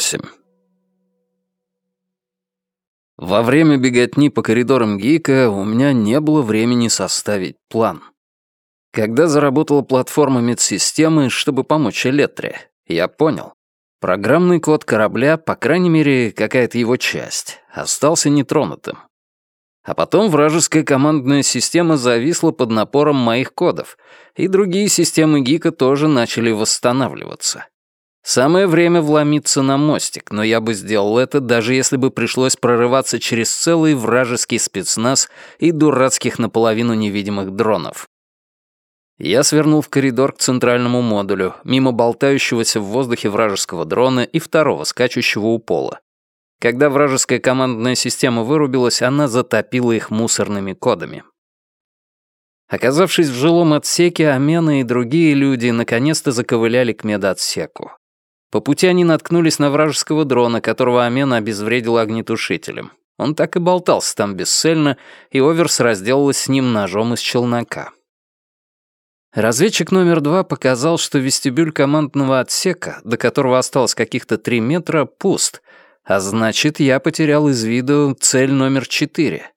8. Во время беготни по коридорам ГИКа у меня не было времени составить план. Когда заработала платформа медсистемы, чтобы помочь Электре, я понял. Программный код корабля, по крайней мере, какая-то его часть, остался нетронутым. А потом вражеская командная система зависла под напором моих кодов, и другие системы ГИКа тоже начали восстанавливаться. Самое время вломиться на мостик, но я бы сделал это, даже если бы пришлось прорываться через целый вражеский спецназ и дурацких наполовину невидимых дронов. Я свернул в коридор к центральному модулю, мимо болтающегося в воздухе вражеского дрона и второго, скачущего у пола. Когда вражеская командная система вырубилась, она затопила их мусорными кодами. Оказавшись в жилом отсеке, Амена и другие люди наконец-то заковыляли к медотсеку. По пути они наткнулись на вражеского дрона, которого Амена обезвредил огнетушителем. Он так и болтался там бесцельно, и Оверс разделалась с ним ножом из челнока. Разведчик номер два показал, что вестибюль командного отсека, до которого осталось каких-то три метра, пуст, а значит, я потерял из виду цель номер четыре.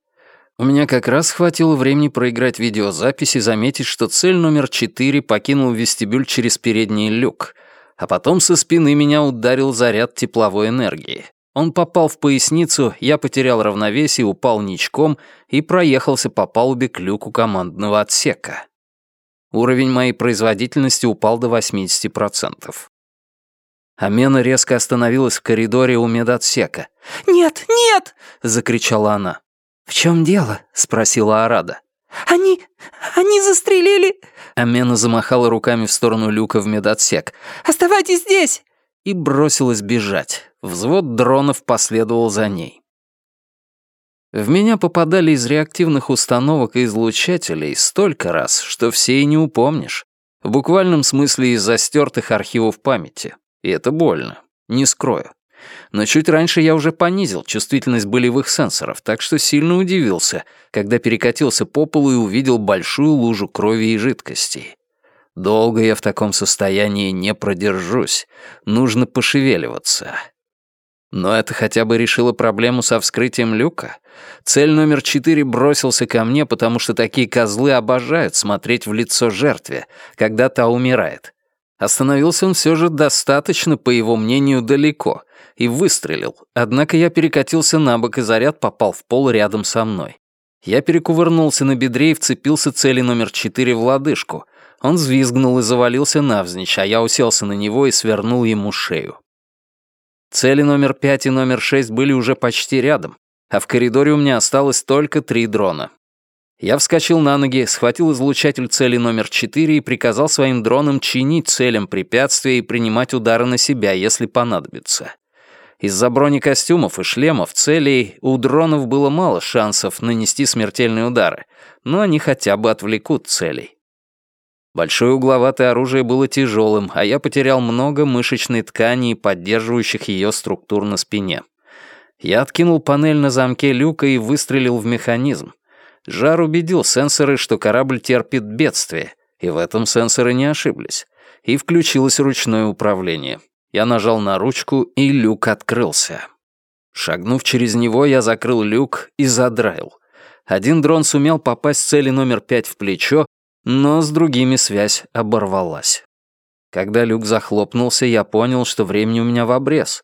У меня как раз хватило времени проиграть видеозапись и заметить, что цель номер четыре покинул вестибюль через передний люк — а потом со спины меня ударил заряд тепловой энергии. Он попал в поясницу, я потерял равновесие, упал ничком и проехался по палубе к люку командного отсека. Уровень моей производительности упал до 80%. Амена резко остановилась в коридоре у медотсека. «Нет, нет!» — закричала она. «В чем дело?» — спросила Арада. «Они... они застрелили...» Амена замахала руками в сторону люка в медотсек. «Оставайтесь здесь!» И бросилась бежать. Взвод дронов последовал за ней. В меня попадали из реактивных установок и излучателей столько раз, что все и не упомнишь. В буквальном смысле из застертых архивов памяти. И это больно, не скрою. Но чуть раньше я уже понизил чувствительность болевых сенсоров, так что сильно удивился, когда перекатился по полу и увидел большую лужу крови и жидкостей. Долго я в таком состоянии не продержусь. Нужно пошевеливаться. Но это хотя бы решило проблему со вскрытием люка. Цель номер четыре бросился ко мне, потому что такие козлы обожают смотреть в лицо жертве, когда та умирает. Остановился он все же достаточно, по его мнению, далеко, и выстрелил, однако я перекатился на бок, и заряд попал в пол рядом со мной. Я перекувырнулся на бедре и вцепился цели номер четыре в лодыжку. Он взвизгнул и завалился навзничь, а я уселся на него и свернул ему шею. Цели номер пять и номер шесть были уже почти рядом, а в коридоре у меня осталось только три дрона. Я вскочил на ноги, схватил излучатель цели номер четыре и приказал своим дронам чинить целям препятствия и принимать удары на себя, если понадобится. Из-за бронекостюмов и шлемов целей у дронов было мало шансов нанести смертельные удары, но они хотя бы отвлекут целей. Большое угловатое оружие было тяжелым, а я потерял много мышечной ткани поддерживающих ее структур на спине. Я откинул панель на замке люка и выстрелил в механизм. Жар убедил сенсоры, что корабль терпит бедствие, и в этом сенсоры не ошиблись. И включилось ручное управление. Я нажал на ручку, и люк открылся. Шагнув через него, я закрыл люк и задраил. Один дрон сумел попасть цели номер пять в плечо, но с другими связь оборвалась. Когда люк захлопнулся, я понял, что времени у меня в обрез.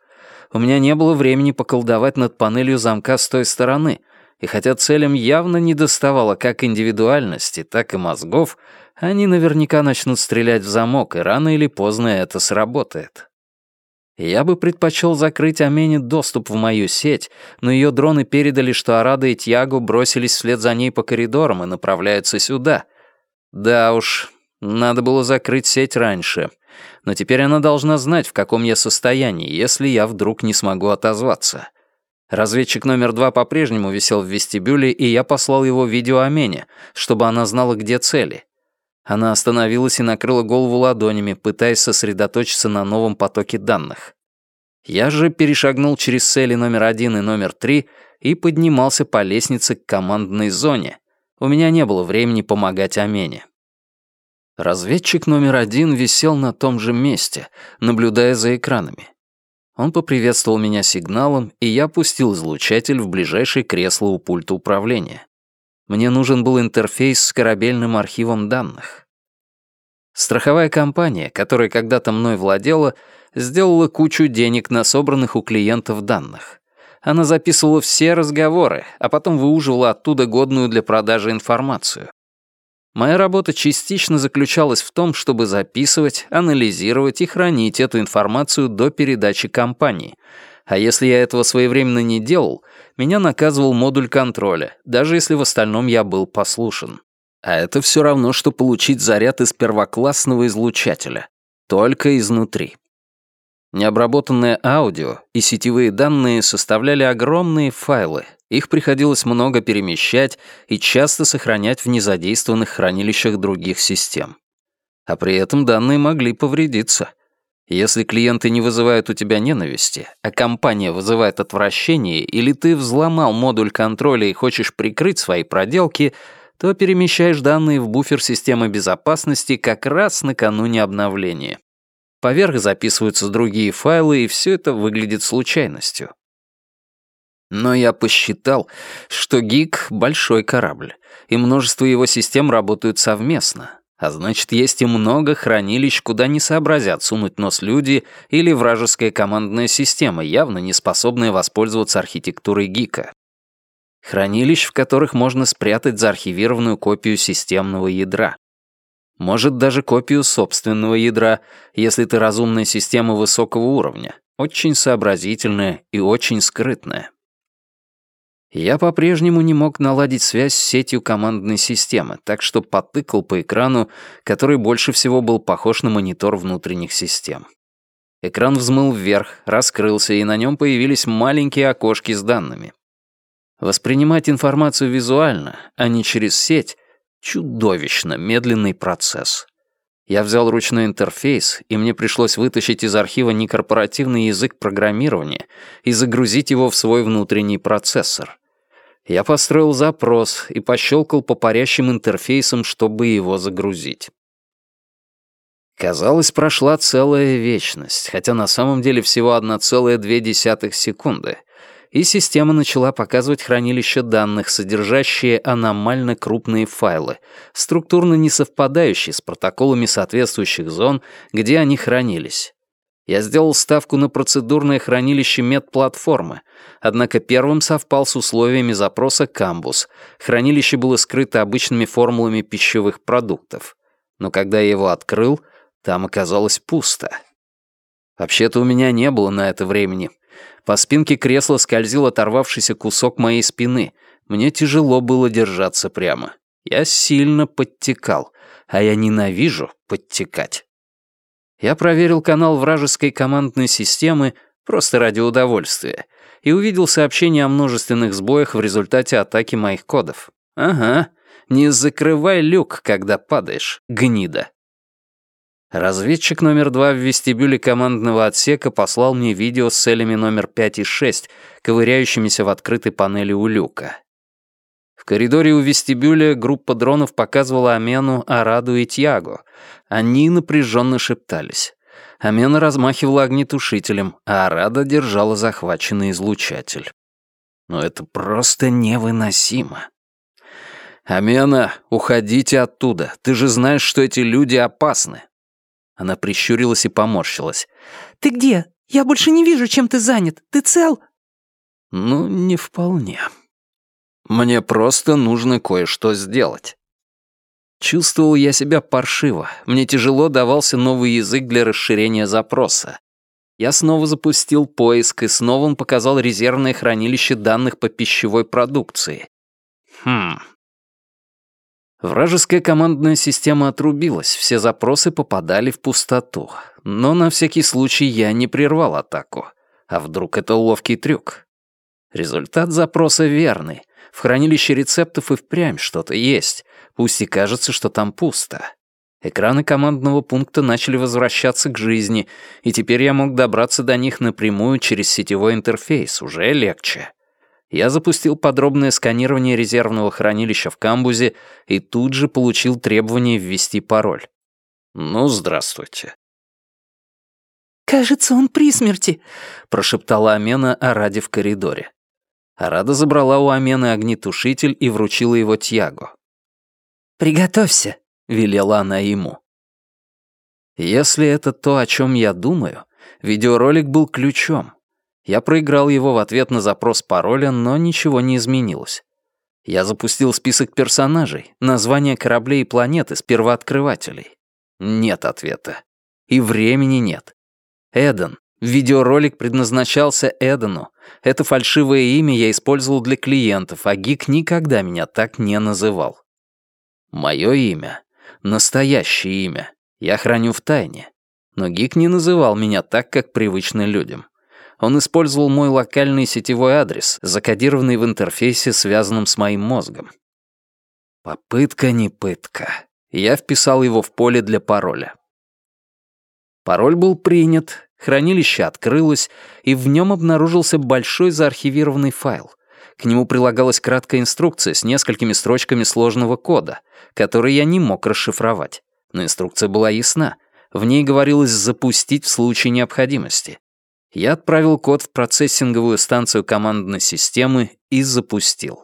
У меня не было времени поколдовать над панелью замка с той стороны, и хотя целям явно не доставало как индивидуальности, так и мозгов, они наверняка начнут стрелять в замок, и рано или поздно это сработает. Я бы предпочел закрыть Амене доступ в мою сеть, но ее дроны передали, что Арада и Тьяго бросились вслед за ней по коридорам и направляются сюда. Да уж, надо было закрыть сеть раньше. Но теперь она должна знать, в каком я состоянии, если я вдруг не смогу отозваться. Разведчик номер два по-прежнему висел в вестибюле, и я послал его видео Амене, чтобы она знала, где цели. Она остановилась и накрыла голову ладонями, пытаясь сосредоточиться на новом потоке данных. Я же перешагнул через цели номер один и номер три и поднимался по лестнице к командной зоне. У меня не было времени помогать Амене. Разведчик номер один висел на том же месте, наблюдая за экранами. Он поприветствовал меня сигналом, и я опустил излучатель в ближайшее кресло у пульта управления. Мне нужен был интерфейс с корабельным архивом данных. Страховая компания, которая когда-то мной владела, сделала кучу денег на собранных у клиентов данных. Она записывала все разговоры, а потом выуживала оттуда годную для продажи информацию. Моя работа частично заключалась в том, чтобы записывать, анализировать и хранить эту информацию до передачи компании. А если я этого своевременно не делал, меня наказывал модуль контроля, даже если в остальном я был послушен. А это все равно, что получить заряд из первоклассного излучателя. Только изнутри. Необработанное аудио и сетевые данные составляли огромные файлы. Их приходилось много перемещать и часто сохранять в незадействованных хранилищах других систем. А при этом данные могли повредиться. Если клиенты не вызывают у тебя ненависти, а компания вызывает отвращение, или ты взломал модуль контроля и хочешь прикрыть свои проделки, то перемещаешь данные в буфер системы безопасности как раз накануне обновления. Поверх записываются другие файлы, и все это выглядит случайностью. Но я посчитал, что ГИК — большой корабль, и множество его систем работают совместно, а значит, есть и много хранилищ, куда не сообразят сунуть нос люди или вражеская командная система, явно не способная воспользоваться архитектурой ГИКа. Хранилищ, в которых можно спрятать заархивированную копию системного ядра. Может, даже копию собственного ядра, если ты разумная система высокого уровня, очень сообразительная и очень скрытная. Я по-прежнему не мог наладить связь с сетью командной системы, так что потыкал по экрану, который больше всего был похож на монитор внутренних систем. Экран взмыл вверх, раскрылся, и на нем появились маленькие окошки с данными. Воспринимать информацию визуально, а не через сеть, Чудовищно медленный процесс. Я взял ручной интерфейс, и мне пришлось вытащить из архива некорпоративный язык программирования и загрузить его в свой внутренний процессор. Я построил запрос и пощелкал по парящим интерфейсам, чтобы его загрузить. Казалось, прошла целая вечность, хотя на самом деле всего 1,2 секунды — и система начала показывать хранилище данных, содержащие аномально крупные файлы, структурно не совпадающие с протоколами соответствующих зон, где они хранились. Я сделал ставку на процедурное хранилище медплатформы, однако первым совпал с условиями запроса камбус. Хранилище было скрыто обычными формулами пищевых продуктов. Но когда я его открыл, там оказалось пусто. Вообще-то у меня не было на это времени, по спинке кресла скользил оторвавшийся кусок моей спины. Мне тяжело было держаться прямо. Я сильно подтекал, а я ненавижу подтекать. Я проверил канал вражеской командной системы просто ради удовольствия и увидел сообщение о множественных сбоях в результате атаки моих кодов. Ага, не закрывай люк, когда падаешь, гнида. Разведчик номер два в вестибюле командного отсека послал мне видео с целями номер 5 и 6, ковыряющимися в открытой панели у люка. В коридоре у вестибюля группа дронов показывала Амену, Араду и Тьяго. Они напряженно шептались. Амена размахивала огнетушителем, а Арада держала захваченный излучатель. Но это просто невыносимо. «Амена, уходите оттуда. Ты же знаешь, что эти люди опасны. Она прищурилась и поморщилась. «Ты где? Я больше не вижу, чем ты занят. Ты цел?» «Ну, не вполне. Мне просто нужно кое-что сделать». Чувствовал я себя паршиво. Мне тяжело давался новый язык для расширения запроса. Я снова запустил поиск, и снова он показал резервное хранилище данных по пищевой продукции. Хм, Вражеская командная система отрубилась, все запросы попадали в пустоту. Но на всякий случай я не прервал атаку. А вдруг это ловкий трюк? Результат запроса верный. В хранилище рецептов и впрямь что-то есть, пусть и кажется, что там пусто. Экраны командного пункта начали возвращаться к жизни, и теперь я мог добраться до них напрямую через сетевой интерфейс, уже легче. Я запустил подробное сканирование резервного хранилища в камбузе и тут же получил требование ввести пароль. Ну, здравствуйте. «Кажется, он при смерти», — прошептала Амена Араде в коридоре. Арада забрала у Амены огнетушитель и вручила его Тьяго. «Приготовься», — велела она ему. Если это то, о чем я думаю, видеоролик был ключом. Я проиграл его в ответ на запрос пароля, но ничего не изменилось. Я запустил список персонажей, названия кораблей и планет из первооткрывателей. Нет ответа. И времени нет. Эден. Видеоролик предназначался Эдену. Это фальшивое имя я использовал для клиентов, а Гик никогда меня так не называл. Мое имя. Настоящее имя. Я храню в тайне. Но Гик не называл меня так, как привычно людям. Он использовал мой локальный сетевой адрес, закодированный в интерфейсе, связанном с моим мозгом. Попытка не пытка. Я вписал его в поле для пароля. Пароль был принят, хранилище открылось, и в нем обнаружился большой заархивированный файл. К нему прилагалась краткая инструкция с несколькими строчками сложного кода, который я не мог расшифровать. Но инструкция была ясна. В ней говорилось «запустить в случае необходимости». Я отправил код в процессинговую станцию командной системы и запустил.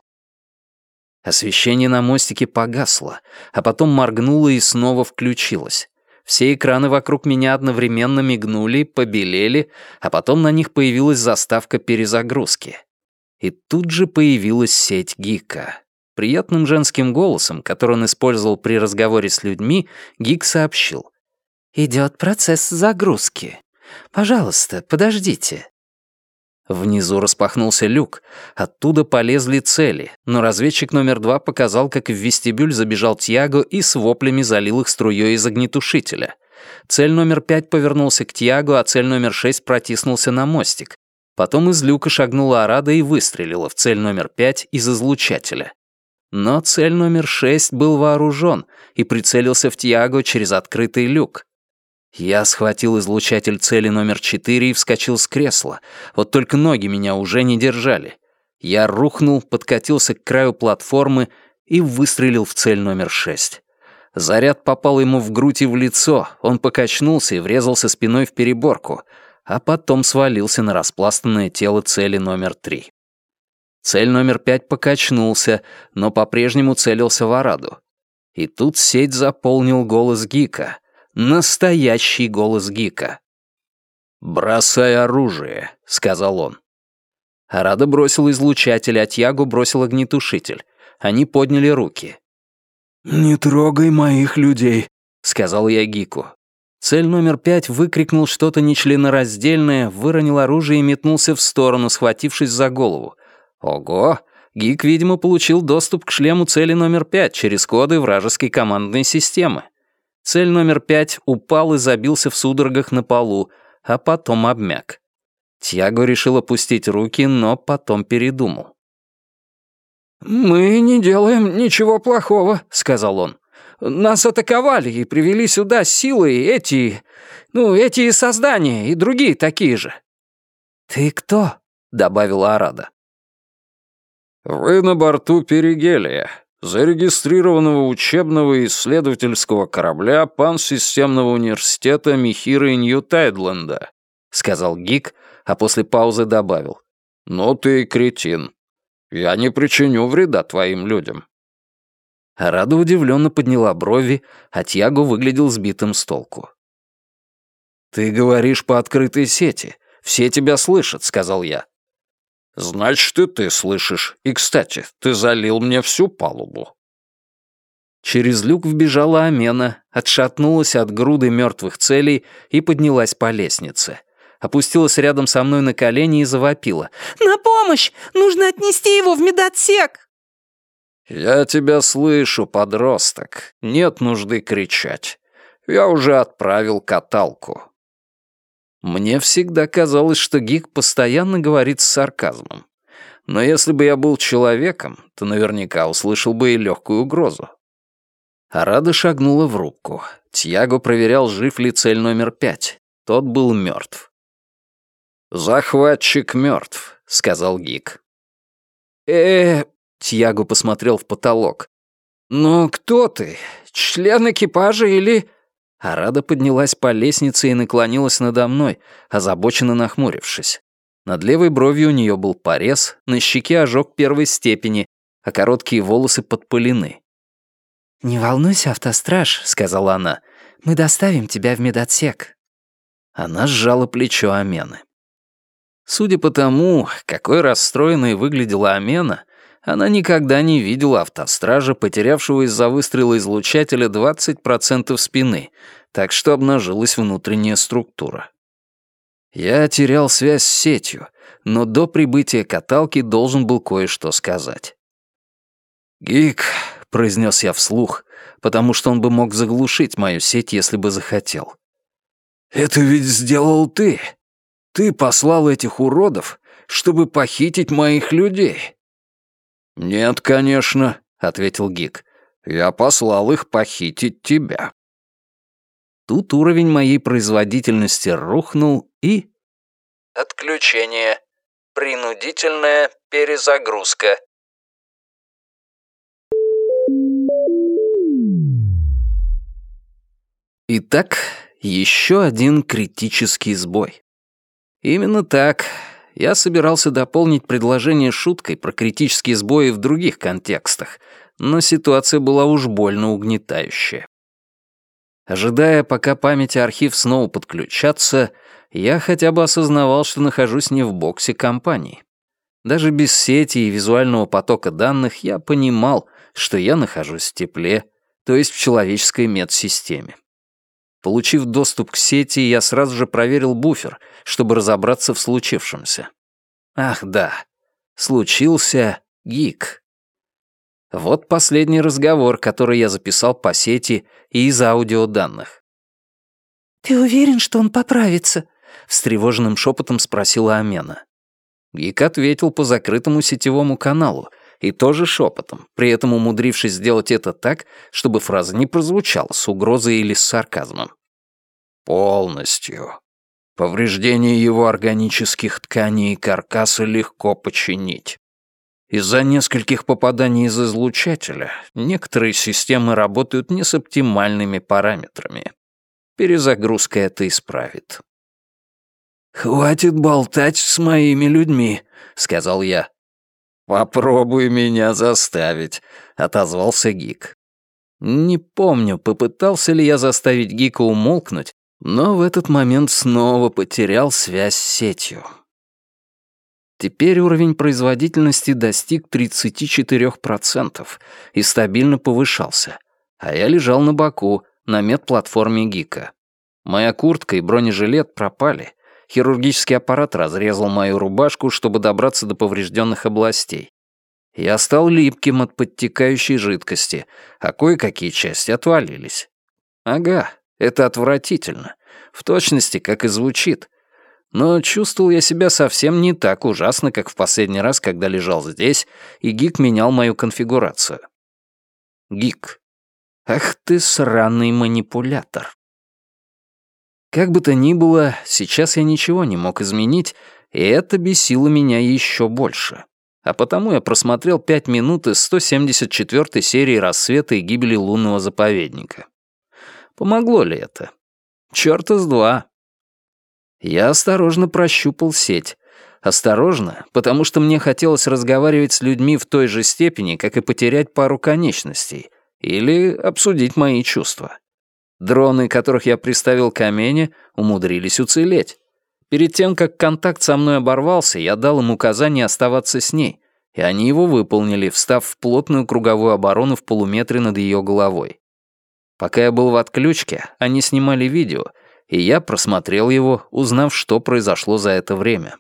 Освещение на мостике погасло, а потом моргнуло и снова включилось. Все экраны вокруг меня одновременно мигнули, побелели, а потом на них появилась заставка перезагрузки. И тут же появилась сеть Гика. Приятным женским голосом, который он использовал при разговоре с людьми, Гик сообщил. «Идет процесс загрузки. Пожалуйста, подождите». Внизу распахнулся люк. Оттуда полезли цели, но разведчик номер два показал, как в вестибюль забежал Тьяго и с воплями залил их струей из огнетушителя. Цель номер пять повернулся к Тьяго, а цель номер шесть протиснулся на мостик. Потом из люка шагнула Арада и выстрелила в цель номер пять из излучателя. Но цель номер шесть был вооружен и прицелился в Тьяго через открытый люк. Я схватил излучатель цели номер четыре и вскочил с кресла. Вот только ноги меня уже не держали. Я рухнул, подкатился к краю платформы и выстрелил в цель номер шесть. Заряд попал ему в грудь и в лицо, он покачнулся и врезался спиной в переборку, а потом свалился на распластанное тело цели номер три. Цель номер пять покачнулся, но по-прежнему целился в Араду. И тут сеть заполнил голос Гика — Настоящий голос Гика. «Бросай оружие», — сказал он. Арада бросил излучатель, а Тьяго бросил огнетушитель. Они подняли руки. «Не трогай моих людей», — сказал я Гику. Цель номер пять выкрикнул что-то нечленораздельное, выронил оружие и метнулся в сторону, схватившись за голову. Ого! Гик, видимо, получил доступ к шлему цели номер пять через коды вражеской командной системы. Цель номер пять упал и забился в судорогах на полу, а потом обмяк. Тьяго решил опустить руки, но потом передумал. «Мы не делаем ничего плохого», — сказал он. «Нас атаковали и привели сюда силой эти... ну, эти создания и другие такие же». «Ты кто?» — добавила Арада. «Вы на борту Перигелия», зарегистрированного учебного и исследовательского корабля Пансистемного университета Михира и Нью-Тайдленда», — сказал Гик, а после паузы добавил. «Ну ты кретин. Я не причиню вреда твоим людям». Рада удивленно подняла брови, а Тьяго выглядел сбитым с толку. «Ты говоришь по открытой сети. Все тебя слышат», — сказал я. «Значит, и ты слышишь. И, кстати, ты залил мне всю палубу». Через люк вбежала Амена, отшатнулась от груды мертвых целей и поднялась по лестнице. Опустилась рядом со мной на колени и завопила. «На помощь! Нужно отнести его в медотсек!» «Я тебя слышу, подросток. Нет нужды кричать. Я уже отправил каталку». Мне всегда казалось, что Гик постоянно говорит с сарказмом. Но если бы я был человеком, то наверняка услышал бы и легкую угрозу. Арада шагнула в рубку. Тьяго проверял, жив ли цель номер пять. Тот был мертв. «Захватчик мертв», — сказал Гик. э Тьяго посмотрел в потолок. «Ну, кто ты? Член экипажа или...» Арада поднялась по лестнице и наклонилась надо мной, озабоченно нахмурившись. Над левой бровью у нее был порез, на щеке ожог первой степени, а короткие волосы подпылены. «Не волнуйся, автостраж», — сказала она. «Мы доставим тебя в медотсек». Она сжала плечо Амены. Судя по тому, какой расстроенной выглядела Амена, она никогда не видела автостража, потерявшего из-за выстрела излучателя 20% спины, так что обнажилась внутренняя структура. Я терял связь с сетью, но до прибытия каталки должен был кое-что сказать. «Гик», — произнес я вслух, потому что он бы мог заглушить мою сеть, если бы захотел. «Это ведь сделал ты. Ты послал этих уродов, чтобы похитить моих людей». «Нет, конечно», — ответил Гик. «Я послал их похитить тебя». Тут уровень моей производительности рухнул и... Отключение. Принудительная перезагрузка. Итак, еще один критический сбой. Именно так. Я собирался дополнить предложение шуткой про критические сбои в других контекстах, но ситуация была уж больно угнетающая. Ожидая, пока память и архив снова подключатся, я хотя бы осознавал, что нахожусь не в боксе компании. Даже без сети и визуального потока данных я понимал, что я нахожусь в тепле, то есть в человеческой медсистеме. Получив доступ к сети, я сразу же проверил буфер, чтобы разобраться в случившемся. Ах да, случился гик. Вот последний разговор, который я записал по сети и из аудиоданных. «Ты уверен, что он поправится?» — встревоженным шепотом спросила Амена. Гик ответил по закрытому сетевому каналу, и тоже шепотом, при этом умудрившись сделать это так, чтобы фраза не прозвучала с угрозой или с сарказмом. «Полностью. Повреждение его органических тканей и каркаса легко починить. Из-за нескольких попаданий из излучателя некоторые системы работают не с оптимальными параметрами. Перезагрузка это исправит. «Хватит болтать с моими людьми», — сказал я. «Попробуй меня заставить», — отозвался Гик. Не помню, попытался ли я заставить Гика умолкнуть, но в этот момент снова потерял связь с сетью. Теперь уровень производительности достиг 34% и стабильно повышался, а я лежал на боку, на медплатформе Гика. Моя куртка и бронежилет пропали. Хирургический аппарат разрезал мою рубашку, чтобы добраться до поврежденных областей. Я стал липким от подтекающей жидкости, а кое-какие части отвалились. Ага, это отвратительно. В точности, как и звучит. Но чувствовал я себя совсем не так ужасно, как в последний раз, когда лежал здесь, и Гик менял мою конфигурацию. Гик. Ах ты сраный манипулятор. Как бы то ни было, сейчас я ничего не мог изменить, и это бесило меня еще больше. А потому я просмотрел пять минут из 174 серии «Рассвета и гибели лунного заповедника». Помогло ли это? Чёрта с два. Я осторожно прощупал сеть. Осторожно, потому что мне хотелось разговаривать с людьми в той же степени, как и потерять пару конечностей, или обсудить мои чувства. Дроны, которых я приставил к Амене, умудрились уцелеть. Перед тем, как контакт со мной оборвался, я дал им указание оставаться с ней, и они его выполнили, встав в плотную круговую оборону в полуметре над ее головой. Пока я был в отключке, они снимали видео — и я просмотрел его, узнав, что произошло за это время.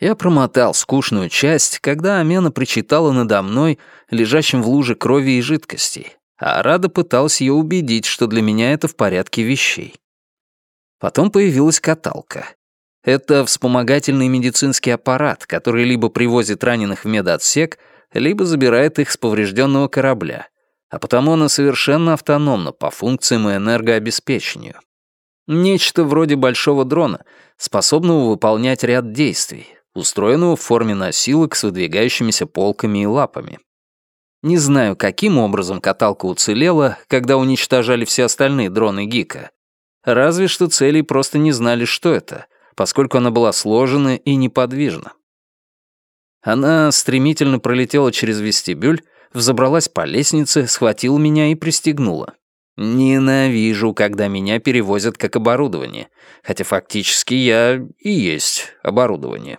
Я промотал скучную часть, когда Амена причитала надо мной, лежащим в луже крови и жидкостей, а Рада пыталась ее убедить, что для меня это в порядке вещей. Потом появилась каталка. Это вспомогательный медицинский аппарат, который либо привозит раненых в медотсек, либо забирает их с поврежденного корабля, а потому она совершенно автономна по функциям и энергообеспечению. Нечто вроде большого дрона, способного выполнять ряд действий, устроенного в форме носилок с выдвигающимися полками и лапами. Не знаю, каким образом каталка уцелела, когда уничтожали все остальные дроны Гика. Разве что цели просто не знали, что это, поскольку она была сложена и неподвижна. Она стремительно пролетела через вестибюль, взобралась по лестнице, схватила меня и пристегнула. Ненавижу, когда меня перевозят как оборудование, хотя фактически я и есть оборудование.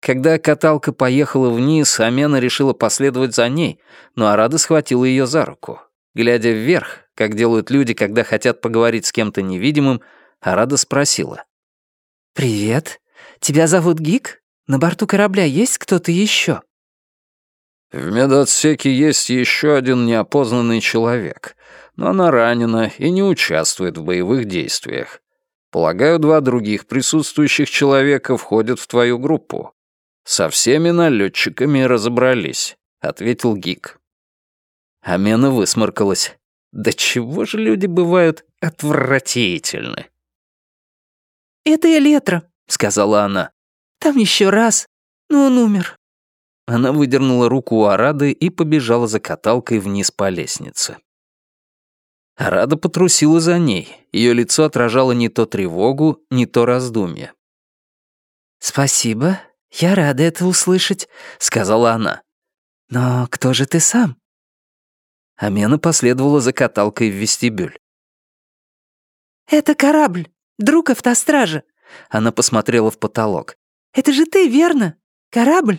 Когда каталка поехала вниз, Амена решила последовать за ней, но Арада схватила ее за руку. Глядя вверх, как делают люди, когда хотят поговорить с кем-то невидимым, Арада спросила. «Привет. Тебя зовут Гик? На борту корабля есть кто-то еще?» «В медотсеке есть еще один неопознанный человек, но она ранена и не участвует в боевых действиях. Полагаю, два других присутствующих человека входят в твою группу. «Со всеми налетчиками разобрались», — ответил Гик. Амена высморкалась. «Да чего же люди бывают отвратительны?» «Это Элетра», — сказала она. «Там еще раз, но он умер». Она выдернула руку у Арады и побежала за каталкой вниз по лестнице. Арада потрусила за ней. Ее лицо отражало не то тревогу, не то раздумье. «Спасибо «Я рада это услышать», — сказала она. «Но кто же ты сам?» Амена последовала за каталкой в вестибюль. «Это корабль, друг автостража». Она посмотрела в потолок. «Это же ты, верно? Корабль?»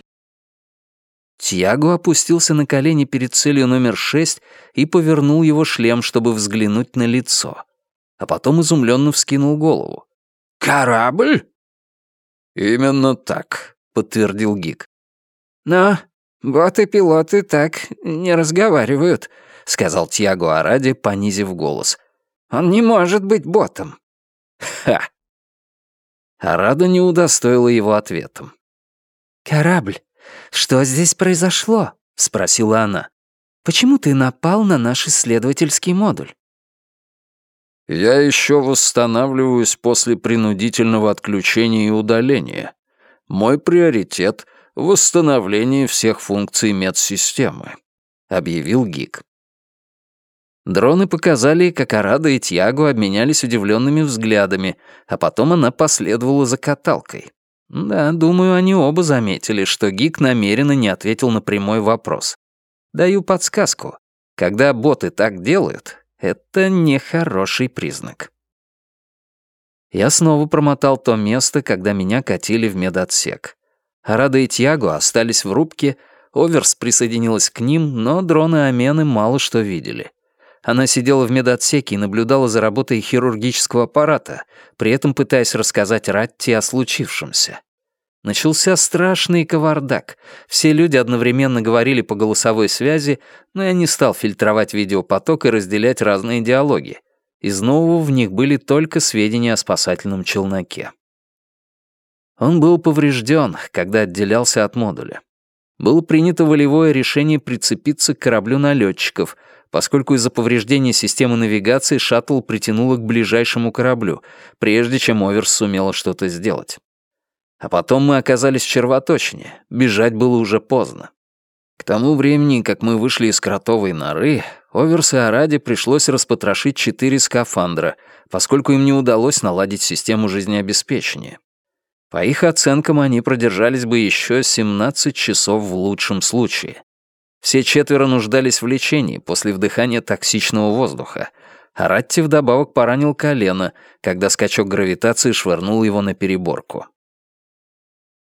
Тьяго опустился на колени перед целью номер шесть и повернул его шлем, чтобы взглянуть на лицо. А потом изумленно вскинул голову. «Корабль?» «Именно так», подтвердил Гик. «Но боты-пилоты так не разговаривают», — сказал Тьяго Аради, понизив голос. «Он не может быть ботом». «Ха!» Арада не удостоила его ответом. «Корабль, что здесь произошло?» — спросила она. «Почему ты напал на наш исследовательский модуль?» «Я еще восстанавливаюсь после принудительного отключения и удаления», мой приоритет — восстановление всех функций медсистемы», — объявил Гик. Дроны показали, как Арада и Тьяго обменялись удивленными взглядами, а потом она последовала за каталкой. Да, думаю, они оба заметили, что Гик намеренно не ответил на прямой вопрос. Даю подсказку. Когда боты так делают, это нехороший признак. Я снова промотал то место, когда меня катили в медотсек. Арада и Тьяго остались в рубке, Оверс присоединилась к ним, но дроны Амены мало что видели. Она сидела в медотсеке и наблюдала за работой хирургического аппарата, при этом пытаясь рассказать Ратти о случившемся. Начался страшный кавардак. Все люди одновременно говорили по голосовой связи, но я не стал фильтровать видеопоток и разделять разные диалоги. Из нового в них были только сведения о спасательном челноке. Он был поврежден, когда отделялся от модуля. Было принято волевое решение прицепиться к кораблю налетчиков, поскольку из-за повреждения системы навигации шаттл притянуло к ближайшему кораблю, прежде чем Оверс сумела что-то сделать. А потом мы оказались в червоточине, бежать было уже поздно. К тому времени, как мы вышли из кротовой норы, Оверс и Араде пришлось распотрошить четыре скафандра, поскольку им не удалось наладить систему жизнеобеспечения. По их оценкам, они продержались бы еще 17 часов в лучшем случае. Все четверо нуждались в лечении после вдыхания токсичного воздуха, а Ратти вдобавок поранил колено, когда скачок гравитации швырнул его на переборку.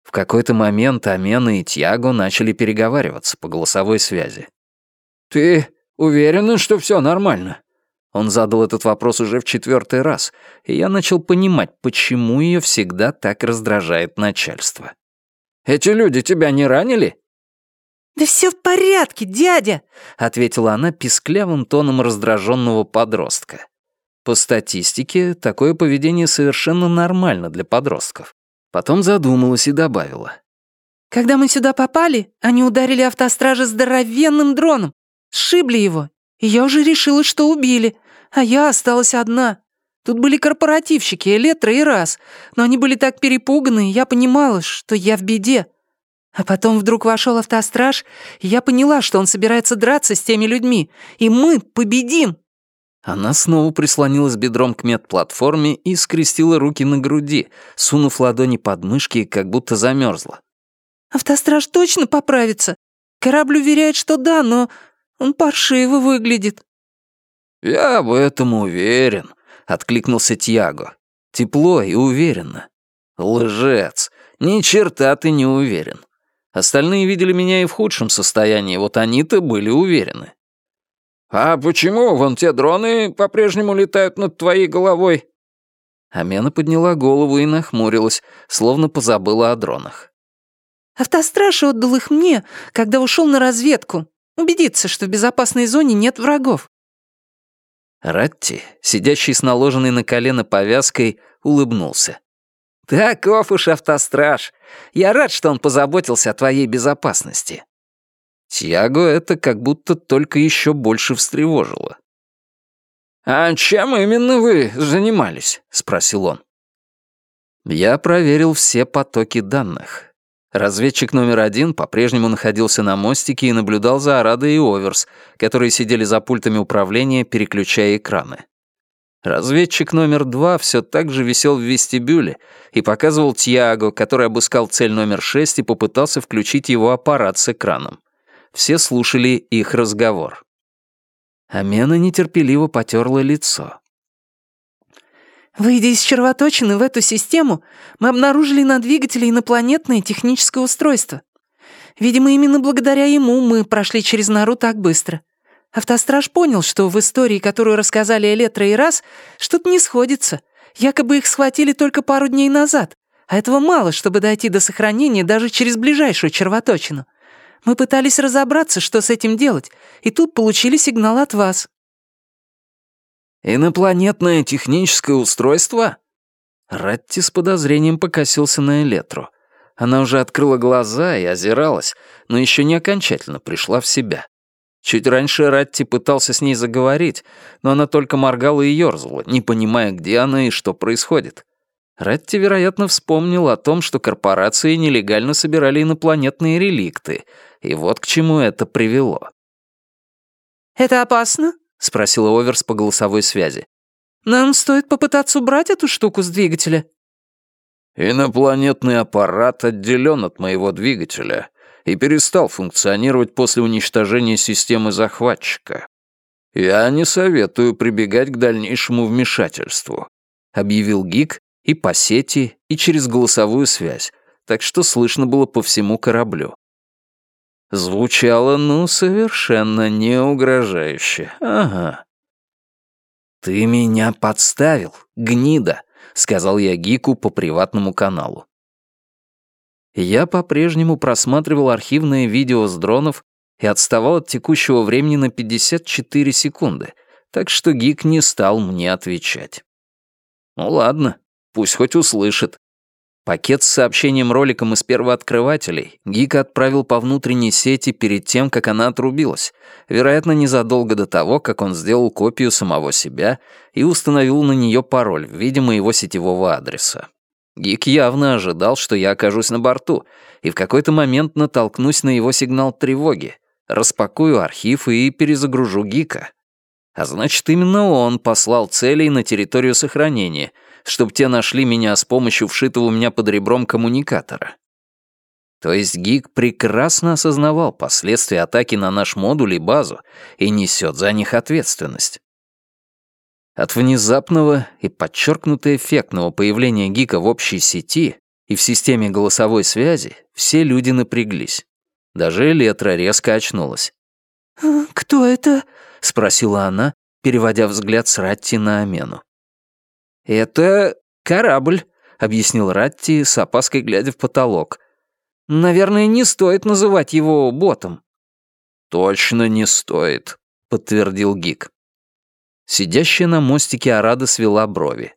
В какой-то момент Амена и Тьяго начали переговариваться по голосовой связи. «Ты уверена, что все нормально?» Он задал этот вопрос уже в четвертый раз, и я начал понимать, почему ее всегда так раздражает начальство. «Эти люди тебя не ранили?» «Да все в порядке, дядя!» — ответила она писклявым тоном раздраженного подростка. По статистике, такое поведение совершенно нормально для подростков. Потом задумалась и добавила. «Когда мы сюда попали, они ударили автостража здоровенным дроном, сшибли его, и я уже решила, что убили, а я осталась одна. Тут были корпоративщики, Электро и Раз, но они были так перепуганы, и я понимала, что я в беде. А потом вдруг вошел автостраж, и я поняла, что он собирается драться с теми людьми, и мы победим!» Она снова прислонилась бедром к медплатформе и скрестила руки на груди, сунув ладони под мышки, как будто замерзла. «Автостраж точно поправится. Корабль уверяет, что да, но он паршиво выглядит». «Я в этом уверен», — откликнулся Тьяго. Тепло и уверенно. «Лжец. Ни черта ты не уверен. Остальные видели меня и в худшем состоянии, вот они-то были уверены». «А почему вон те дроны по-прежнему летают над твоей головой?» Амена подняла голову и нахмурилась, словно позабыла о дронах. «Автостраж отдал их мне, когда ушел на разведку. Убедиться, что в безопасной зоне нет врагов». Ратти, сидящий с наложенной на колено повязкой, улыбнулся. «Таков уж автостраж. Я рад, что он позаботился о твоей безопасности. Тьяго это как будто только еще больше встревожило. «А чем именно вы занимались?» — спросил он. Я проверил все потоки данных. Разведчик номер один по-прежнему находился на мостике и наблюдал за Арадой и Оверс, которые сидели за пультами управления, переключая экраны. Разведчик номер два все так же висел в вестибюле и показывал Тьяго, который обыскал цель номер шесть и попытался включить его аппарат с экраном. Все слушали их разговор. Амена нетерпеливо потерла лицо. Выйдя из червоточины в эту систему, мы обнаружили на двигателе инопланетное техническое устройство. Видимо, именно благодаря ему мы прошли через нору так быстро. Автостраж понял, что в истории, которую рассказали Электро и Раз, что-то не сходится. Якобы их схватили только пару дней назад, а этого мало, чтобы дойти до сохранения даже через ближайшую червоточину. Мы пытались разобраться, что с этим делать, и тут получили сигнал от вас». «Инопланетное техническое устройство?» Ратти с подозрением покосился на Элетру. Она уже открыла глаза и озиралась, но еще не окончательно пришла в себя. Чуть раньше Ратти пытался с ней заговорить, но она только моргала и ёрзала, не понимая, где она и что происходит. Ратти, вероятно, вспомнил о том, что корпорации нелегально собирали инопланетные реликты, и вот к чему это привело. «Это опасно?» — спросила Оверс по голосовой связи. «Нам стоит попытаться убрать эту штуку с двигателя». «Инопланетный аппарат отделен от моего двигателя и перестал функционировать после уничтожения системы захватчика. Я не советую прибегать к дальнейшему вмешательству», — объявил Гик и по сети, и через голосовую связь, так что слышно было по всему кораблю. Звучало, ну, совершенно не угрожающе. Ага. «Ты меня подставил, гнида», — сказал я Гику по приватному каналу. Я по-прежнему просматривал архивное видео с дронов и отставал от текущего времени на 54 секунды, так что Гик не стал мне отвечать. Ну ладно, пусть хоть услышит. Пакет с сообщением-роликом из первооткрывателей Гика отправил по внутренней сети перед тем, как она отрубилась, вероятно, незадолго до того, как он сделал копию самого себя и установил на нее пароль в виде моего сетевого адреса. Гик явно ожидал, что я окажусь на борту, и в какой-то момент натолкнусь на его сигнал тревоги, распакую архив и перезагружу Гика. А значит, именно он послал целей на территорию сохранения — чтобы те нашли меня с помощью вшитого у меня под ребром коммуникатора. То есть Гик прекрасно осознавал последствия атаки на наш модуль и базу и несет за них ответственность. От внезапного и подчеркнуто эффектного появления Гика в общей сети и в системе голосовой связи все люди напряглись. Даже Элетра резко очнулась. «А, «Кто это?» — спросила она, переводя взгляд с Ратти на Амену. «Это корабль», — объяснил Ратти, с опаской глядя в потолок. «Наверное, не стоит называть его ботом». «Точно не стоит», — подтвердил Гик. Сидящая на мостике Арада свела брови.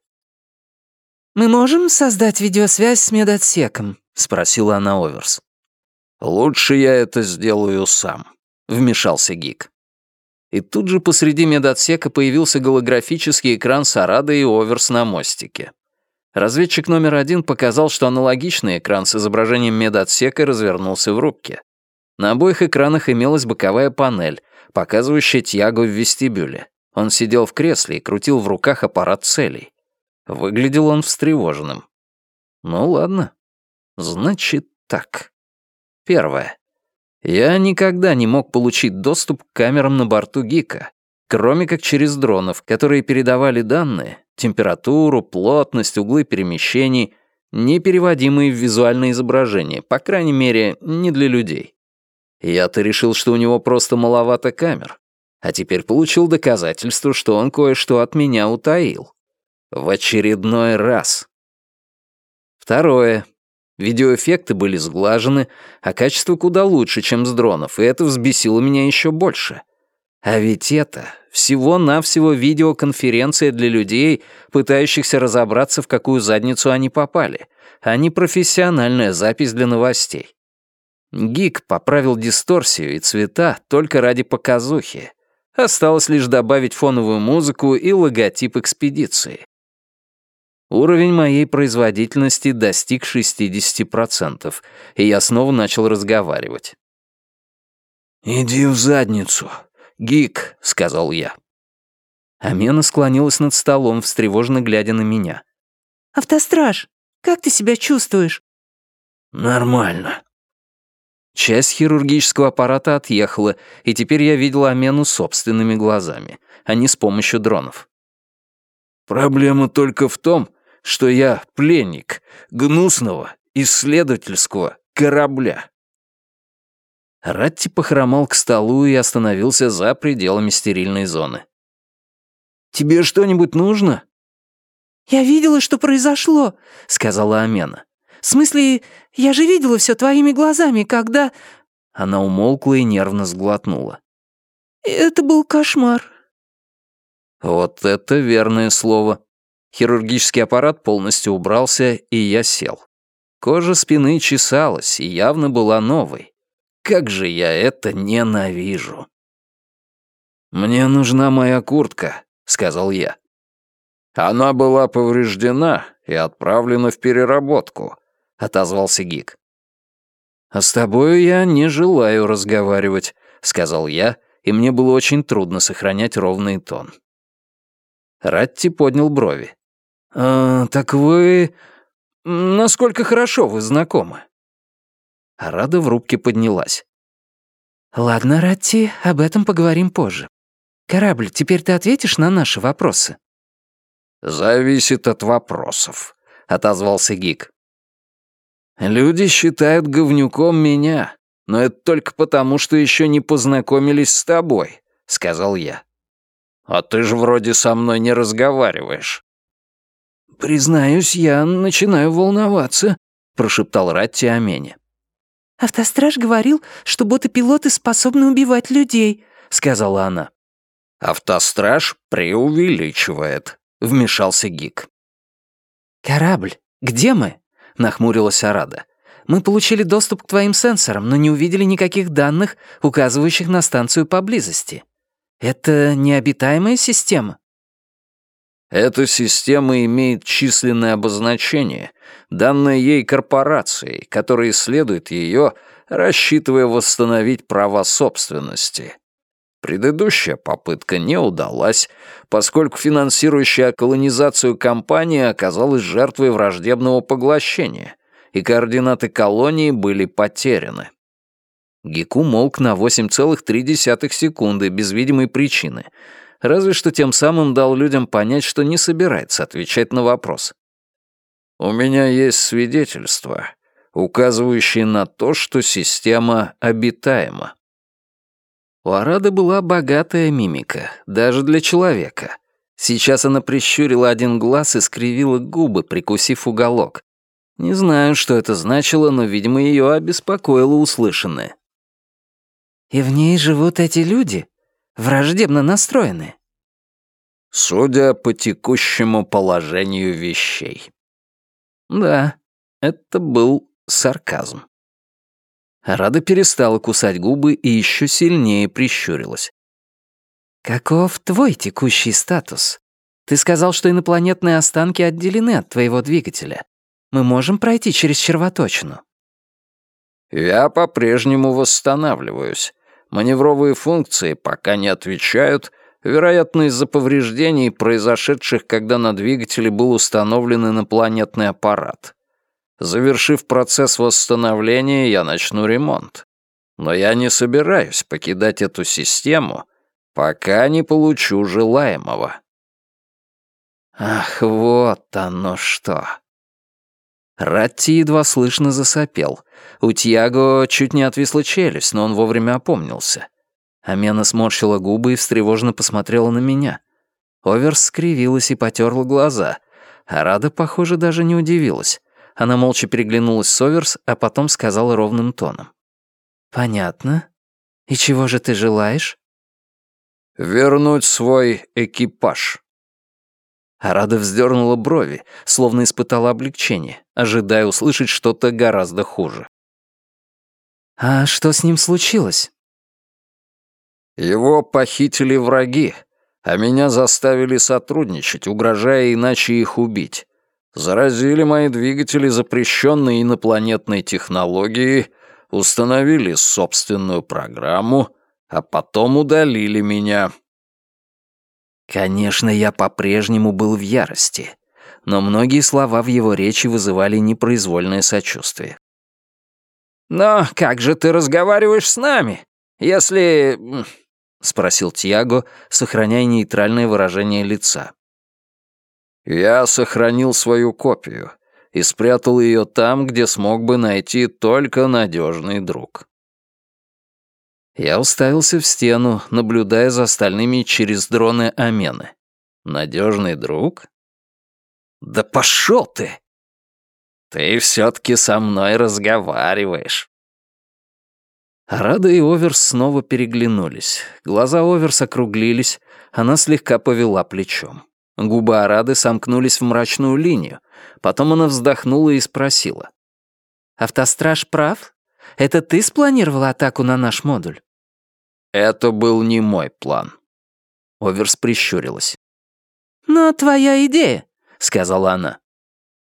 «Мы можем создать видеосвязь с медотсеком?» — спросила она Оверс. «Лучше я это сделаю сам», — вмешался Гик. И тут же посреди медотсека появился голографический экран с Арадой и Оверс на мостике. Разведчик номер один показал, что аналогичный экран с изображением медотсека развернулся в рубке. На обоих экранах имелась боковая панель, показывающая Тьяго в вестибюле. Он сидел в кресле и крутил в руках аппарат целей. Выглядел он встревоженным. Ну ладно. Значит так. Первое. Я никогда не мог получить доступ к камерам на борту Гика, кроме как через дронов, которые передавали данные, температуру, плотность, углы перемещений, не переводимые в визуальное изображение, по крайней мере, не для людей. Я-то решил, что у него просто маловато камер, а теперь получил доказательство, что он кое-что от меня утаил. В очередной раз. Второе. Видеоэффекты были сглажены, а качество куда лучше, чем с дронов, и это взбесило меня еще больше. А ведь это всего-навсего видеоконференция для людей, пытающихся разобраться, в какую задницу они попали, а не профессиональная запись для новостей. Гик поправил дисторсию и цвета только ради показухи. Осталось лишь добавить фоновую музыку и логотип экспедиции. Уровень моей производительности достиг 60%, и я снова начал разговаривать. «Иди в задницу, Гик», — сказал я. Амена склонилась над столом, встревоженно глядя на меня. «Автостраж, как ты себя чувствуешь?» «Нормально». Часть хирургического аппарата отъехала, и теперь я видел Амену собственными глазами, а не с помощью дронов. «Проблема только в том, что я пленник гнусного исследовательского корабля». Ратти похромал к столу и остановился за пределами стерильной зоны. «Тебе что-нибудь нужно?» «Я видела, что произошло», — сказала Амена. «В смысле, я же видела все твоими глазами, когда...» Она умолкла и нервно сглотнула. «Это был кошмар». Вот это верное слово. Хирургический аппарат полностью убрался, и я сел. Кожа спины чесалась и явно была новой. Как же я это ненавижу. «Мне нужна моя куртка», — сказал я. «Она была повреждена и отправлена в переработку», — отозвался Гик. «А с тобою я не желаю разговаривать», — сказал я, и мне было очень трудно сохранять ровный тон. Ратти поднял брови. «А, «Так вы... Насколько хорошо вы знакомы?» Рада в рубке поднялась. «Ладно, Ратти, об этом поговорим позже. Корабль, теперь ты ответишь на наши вопросы?» «Зависит от вопросов», — отозвался Гик. «Люди считают говнюком меня, но это только потому, что еще не познакомились с тобой», — сказал я. «А ты же вроде со мной не разговариваешь». «Признаюсь, я начинаю волноваться», — прошептал Ратти Амене. «Автостраж говорил, что боты-пилоты способны убивать людей», — сказала она. «Автостраж преувеличивает», — вмешался Гик. «Корабль, где мы?» — нахмурилась Арада. «Мы получили доступ к твоим сенсорам, но не увидели никаких данных, указывающих на станцию поблизости. Это необитаемая система?» Эта система имеет численное обозначение, данное ей корпорацией, которая исследует ее, рассчитывая восстановить права собственности. Предыдущая попытка не удалась, поскольку финансирующая колонизацию компания оказалась жертвой враждебного поглощения, и координаты колонии были потеряны. Гику молк на 8,3 секунды без видимой причины — разве что тем самым дал людям понять, что не собирается отвечать на вопрос. «У меня есть свидетельства, указывающие на то, что система обитаема». У Арады была богатая мимика, даже для человека. Сейчас она прищурила один глаз и скривила губы, прикусив уголок. Не знаю, что это значило, но, видимо, ее обеспокоило услышанное. «И в ней живут эти люди?» враждебно настроены. Судя по текущему положению вещей. Да, это был сарказм. Рада перестала кусать губы и еще сильнее прищурилась. «Каков твой текущий статус? Ты сказал, что инопланетные останки отделены от твоего двигателя. Мы можем пройти через червоточину». «Я по-прежнему восстанавливаюсь. Маневровые функции пока не отвечают, вероятно, из-за повреждений, произошедших, когда на двигателе был установлен инопланетный аппарат. Завершив процесс восстановления, я начну ремонт. Но я не собираюсь покидать эту систему, пока не получу желаемого». «Ах, вот оно что!» Ратти едва слышно засопел. У Тьяго чуть не отвисла челюсть, но он вовремя опомнился. Амена сморщила губы и встревоженно посмотрела на меня. Оверс скривилась и потерла глаза. Рада, похоже, даже не удивилась. Она молча переглянулась с Оверс, а потом сказала ровным тоном. «Понятно. И чего же ты желаешь?» «Вернуть свой экипаж». Арада вздернула брови, словно испытала облегчение, ожидая услышать что-то гораздо хуже. «А что с ним случилось?» «Его похитили враги, а меня заставили сотрудничать, угрожая иначе их убить. Заразили мои двигатели запрещенной инопланетной технологией, установили собственную программу, а потом удалили меня». Конечно, я по-прежнему был в ярости, но многие слова в его речи вызывали непроизвольное сочувствие. «Но как же ты разговариваешь с нами, если...» — спросил Тьяго, сохраняя нейтральное выражение лица. «Я сохранил свою копию и спрятал ее там, где смог бы найти только надежный друг». Я уставился в стену, наблюдая за остальными через дроны Амены. Надежный друг? Да пошел ты! Ты все-таки со мной разговариваешь. Рада и Оверс снова переглянулись. Глаза Оверс округлились, она слегка повела плечом. Губы Арады сомкнулись в мрачную линию. Потом она вздохнула и спросила. «Автостраж прав? Это ты спланировал атаку на наш модуль?» Это был не мой план. Оверс прищурилась. «Но твоя идея», — сказала она.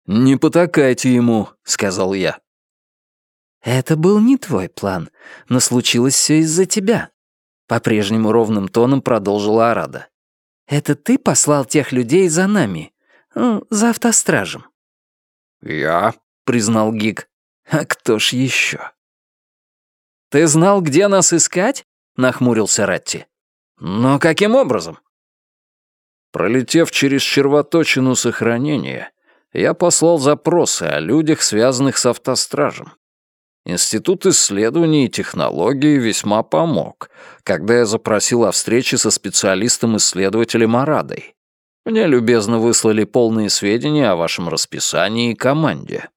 «Не потакайте ему», — сказал я. «Это был не твой план, но случилось все из-за тебя», — по-прежнему ровным тоном продолжила Арада. «Это ты послал тех людей за нами, ну, за автостражем». «Я», — признал Гик. «А кто ж еще?» «Ты знал, где нас искать?» — нахмурился Ратти. «Но каким образом?» Пролетев через червоточину сохранения, я послал запросы о людях, связанных с автостражем. Институт исследований и технологий весьма помог, когда я запросил о встрече со специалистом-исследователем Арадой. Мне любезно выслали полные сведения о вашем расписании и команде.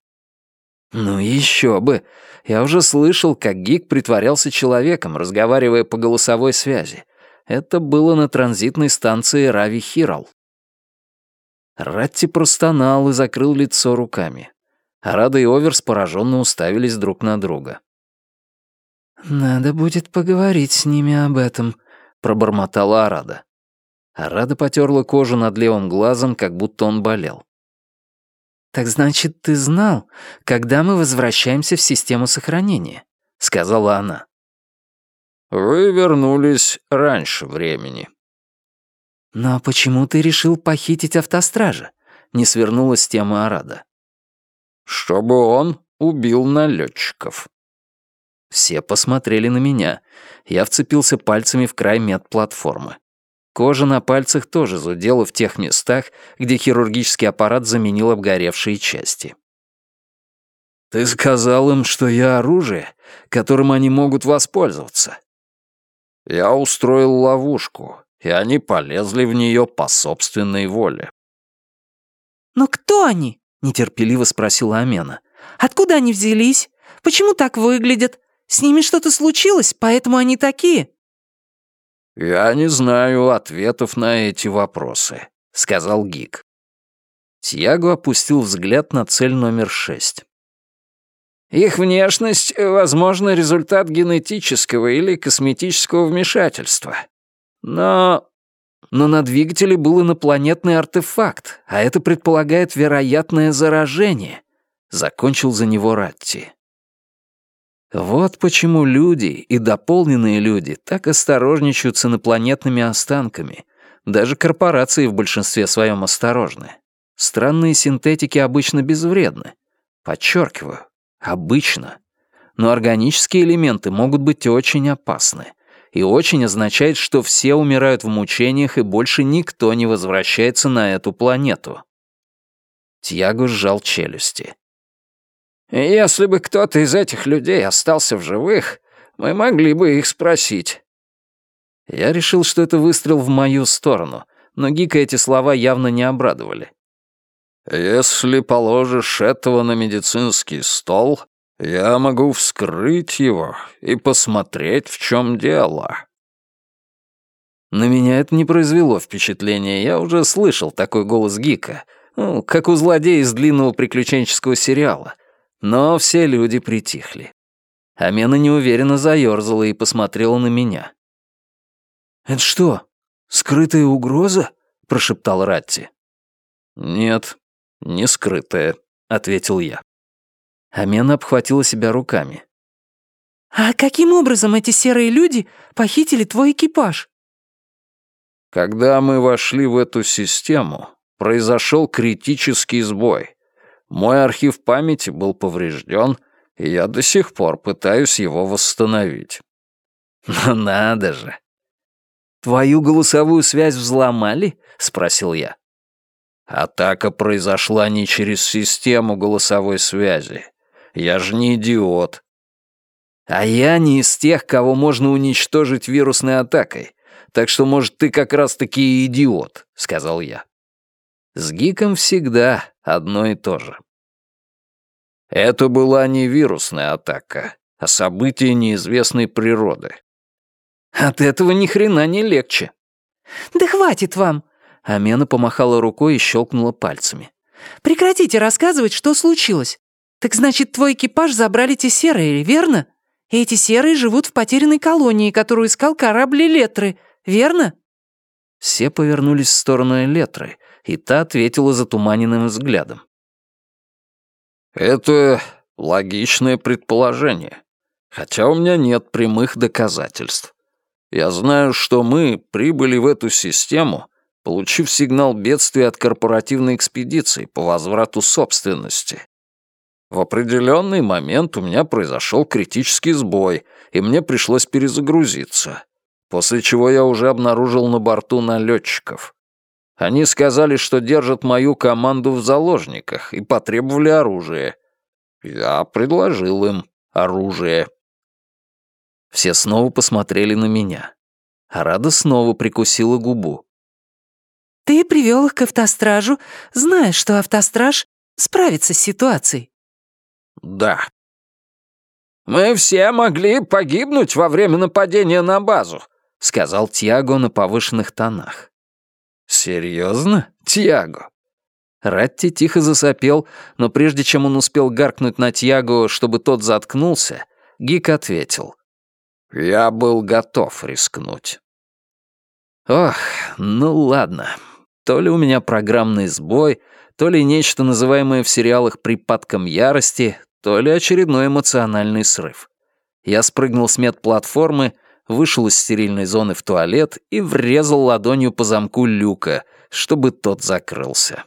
Ну еще бы. Я уже слышал, как Гик притворялся человеком, разговаривая по голосовой связи. Это было на транзитной станции Рави Хирал. Ратти простонал и закрыл лицо руками. Арада и Оверс пораженно уставились друг на друга. «Надо будет поговорить с ними об этом», — пробормотала Арада. Арада потерла кожу над левым глазом, как будто он болел. «Так значит, ты знал, когда мы возвращаемся в систему сохранения?» — сказала она. «Вы вернулись раньше времени». «Но почему ты решил похитить автостража?» — не свернула с темы Арада. «Чтобы он убил налетчиков». Все посмотрели на меня. Я вцепился пальцами в край медплатформы. Кожа на пальцах тоже зудела в тех местах, где хирургический аппарат заменил обгоревшие части. «Ты сказал им, что я оружие, которым они могут воспользоваться». «Я устроил ловушку, и они полезли в нее по собственной воле». «Но кто они?» — нетерпеливо спросила Амена. «Откуда они взялись? Почему так выглядят? С ними что-то случилось, поэтому они такие?» «Я не знаю ответов на эти вопросы», — сказал Гик. Тьяго опустил взгляд на цель номер шесть. «Их внешность, возможно, результат генетического или косметического вмешательства. Но Но на двигателе был инопланетный артефакт, а это предполагает вероятное заражение. Закончил за него Ратти. Вот почему люди и дополненные люди так осторожничают с инопланетными останками. Даже корпорации в большинстве своем осторожны. Странные синтетики обычно безвредны. Подчеркиваю, обычно. Но органические элементы могут быть очень опасны. И очень означает, что все умирают в мучениях и больше никто не возвращается на эту планету. Тьяго сжал челюсти. Если бы кто-то из этих людей остался в живых, мы могли бы их спросить». Я решил, что это выстрел в мою сторону, но Гика эти слова явно не обрадовали. «Если положишь этого на медицинский стол, я могу вскрыть его и посмотреть, в чем дело». На меня это не произвело впечатления, я уже слышал такой голос Гика, ну, как у злодея из длинного приключенческого сериала. Но все люди притихли. Амена неуверенно заёрзала и посмотрела на меня. «Это что, скрытая угроза?» — прошептал Ратти. «Нет, не скрытая», — ответил я. Амена обхватила себя руками. «А каким образом эти серые люди похитили твой экипаж?» Когда мы вошли в эту систему, произошел критический сбой. Мой архив памяти был поврежден, и я до сих пор пытаюсь его восстановить. Ну надо же. Твою голосовую связь взломали? спросил я. Атака произошла не через систему голосовой связи. Я же не идиот. А я не из тех, кого можно уничтожить вирусной атакой. Так что, может, ты как раз-таки идиот, сказал я. С Гиком всегда одно и то же. Это была не вирусная атака, а событие неизвестной природы. От этого ни хрена не легче. Да хватит вам. Амена помахала рукой и щелкнула пальцами. Прекратите рассказывать, что случилось. Так значит, твой экипаж забрали те серые, верно? И эти серые живут в потерянной колонии, которую искал корабль Элетры, верно? Все повернулись в сторону Элетры, и та ответила затуманенным взглядом. «Это логичное предположение, хотя у меня нет прямых доказательств. Я знаю, что мы прибыли в эту систему, получив сигнал бедствия от корпоративной экспедиции по возврату собственности. В определенный момент у меня произошел критический сбой, и мне пришлось перезагрузиться, после чего я уже обнаружил на борту налетчиков. Они сказали, что держат мою команду в заложниках и потребовали оружие. Я предложил им оружие. Все снова посмотрели на меня. Арада снова прикусила губу. «Ты привел их к автостражу, зная, что автостраж справится с ситуацией». «Да». «Мы все могли погибнуть во время нападения на базу», — сказал Тьяго на повышенных тонах. «Серьезно, Тьяго?» Ратти тихо засопел, но прежде чем он успел гаркнуть на Тьяго, чтобы тот заткнулся, Гик ответил. «Я был готов рискнуть». Ох, ну ладно. То ли у меня программный сбой, то ли нечто, называемое в сериалах припадком ярости, то ли очередной эмоциональный срыв. Я спрыгнул с медплатформы, вышел из стерильной зоны в туалет и врезал ладонью по замку люка, чтобы тот закрылся.